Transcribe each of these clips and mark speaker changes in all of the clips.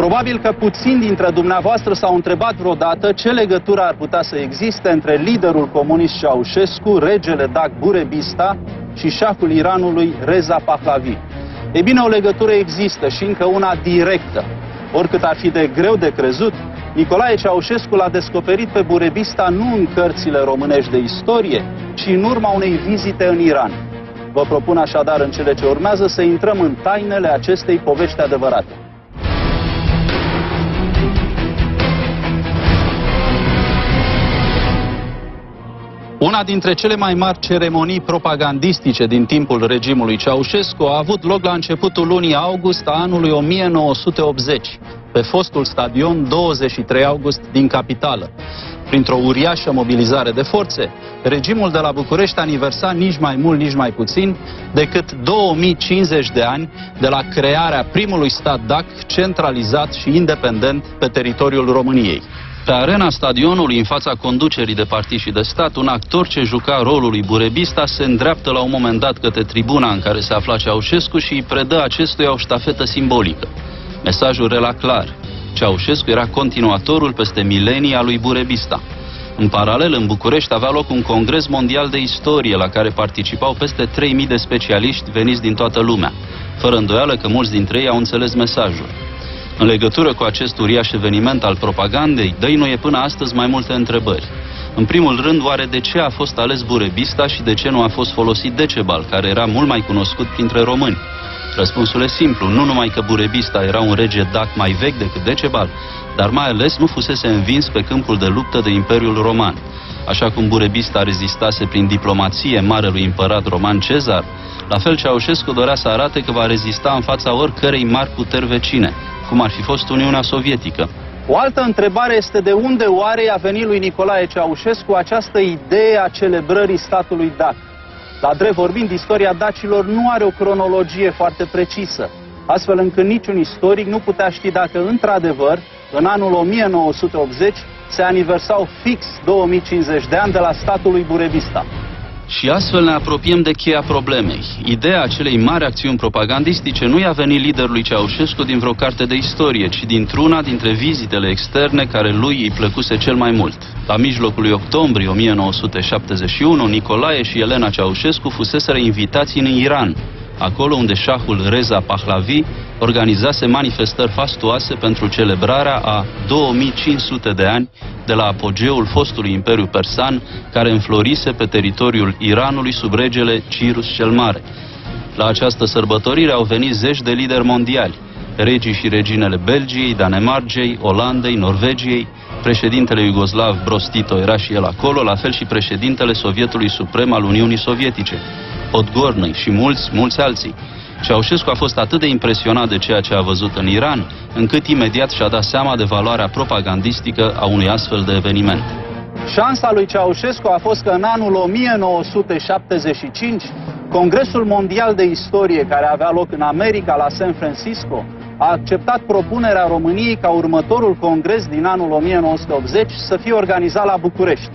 Speaker 1: Probabil că puțin dintre dumneavoastră s-au întrebat vreodată ce legătură ar putea să existe între liderul comunist Ceaușescu, regele Dag Burebista și șahul Iranului Reza Pahlavi. E bine, o legătură există și încă una directă. Oricât ar fi de greu de crezut, Nicolae Ceaușescu l-a descoperit pe Burebista nu în cărțile românești de istorie, ci în urma unei vizite în Iran. Vă propun așadar în cele ce urmează să intrăm în tainele acestei povești adevărate. Una dintre cele mai mari ceremonii propagandistice din timpul regimului Ceaușescu a avut loc la începutul lunii august a anului 1980, pe fostul stadion 23 august din capitală. Printr-o uriașă mobilizare de forțe, regimul de la București aniversa nici mai mult, nici mai puțin decât 2050 de ani de la crearea primului stat DAC centralizat și independent pe teritoriul României. Pe arena stadionului, în fața conducerii de partid și de stat, un actor ce juca rolul lui Burebista se îndreaptă la un moment dat către tribuna în care se afla Ceaușescu și îi predă acestuia o ștafetă simbolică. Mesajul era clar. Ceaușescu era continuatorul peste milenii a lui Burebista. În paralel, în București avea loc un congres mondial de istorie la care participau peste 3.000 de specialiști veniți din toată lumea. Fără îndoială că mulți dintre ei au înțeles mesajul. În legătură cu acest uriaș eveniment al propagandei, dăinuie până astăzi mai multe întrebări. În primul rând, oare de ce a fost ales Burebista și de ce nu a fost folosit Decebal, care era mult mai cunoscut printre români? Răspunsul e simplu, nu numai că Burebista era un rege dac mai vechi decât Decebal, dar mai ales nu fusese învins pe câmpul de luptă de Imperiul Roman. Așa cum Burebista rezistase prin diplomație marelui împărat roman Cezar, la fel Ceaușescu dorea să arate că va rezista în fața oricărei mari puteri vecine, cum ar fi fost Uniunea Sovietică. O altă întrebare este de unde oare a venit lui Nicolae Ceaușescu această idee a celebrării statului dac. La drept vorbind, istoria dacilor nu are o cronologie foarte precisă, astfel încât niciun istoric nu putea ști dacă, într-adevăr, în anul 1980 se aniversau fix 2050 de ani de la statul lui Burevista. Și astfel ne apropiem de cheia problemei. Ideea acelei mari acțiuni propagandistice nu i-a venit liderului Ceaușescu din vreo carte de istorie, ci dintr-una dintre vizitele externe care lui îi plăcuse cel mai mult. La mijlocul lui octombrie 1971, Nicolae și Elena Ceaușescu fuseseră invitați în Iran, acolo unde șahul Reza Pahlavi organizase manifestări fastuoase pentru celebrarea a 2500 de ani de la apogeul fostului Imperiu Persan, care înflorise pe teritoriul Iranului sub regele Cirus cel Mare. La această sărbătorire au venit zeci de lideri mondiali, regii și reginele Belgiei, Danemargei, Olandei, Norvegiei, președintele Iugoslav Brostito era și el acolo, la fel și președintele Sovietului Suprem al Uniunii Sovietice, Podgornăi și mulți, mulți alții. Ceaușescu a fost atât de impresionat de ceea ce a văzut în Iran, încât imediat și-a dat seama de valoarea propagandistică a unui astfel de eveniment. Șansa lui Ceaușescu a fost că în anul 1975, Congresul Mondial de Istorie, care avea loc în America, la San Francisco, a acceptat propunerea României ca următorul congres din anul 1980 să fie organizat la București.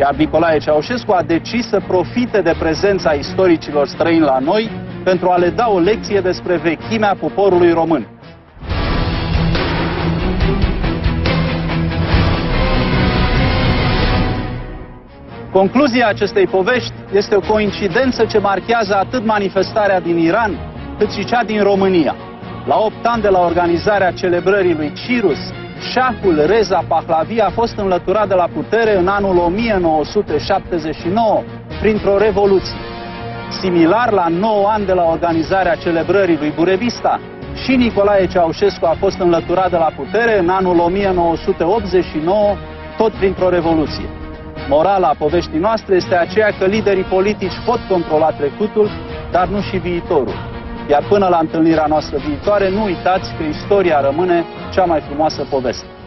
Speaker 1: Iar Nicolae Ceaușescu a decis să profite de prezența istoricilor străini la noi pentru a le da o lecție despre vechimea poporului român. Concluzia acestei povești este o coincidență ce marchează atât manifestarea din Iran, cât și cea din România. La 8 ani de la organizarea celebrării lui Cirus, șahul Reza Pahlavi a fost înlăturat de la putere în anul 1979 printr-o revoluție. Similar la 9 ani de la organizarea celebrării lui Burevista, și Nicolae Ceaușescu a fost înlăturat de la putere în anul 1989, tot printr-o revoluție. Morala poveștii noastre este aceea că liderii politici pot controla trecutul, dar nu și viitorul. Iar până la întâlnirea noastră viitoare, nu uitați că istoria rămâne cea mai frumoasă poveste.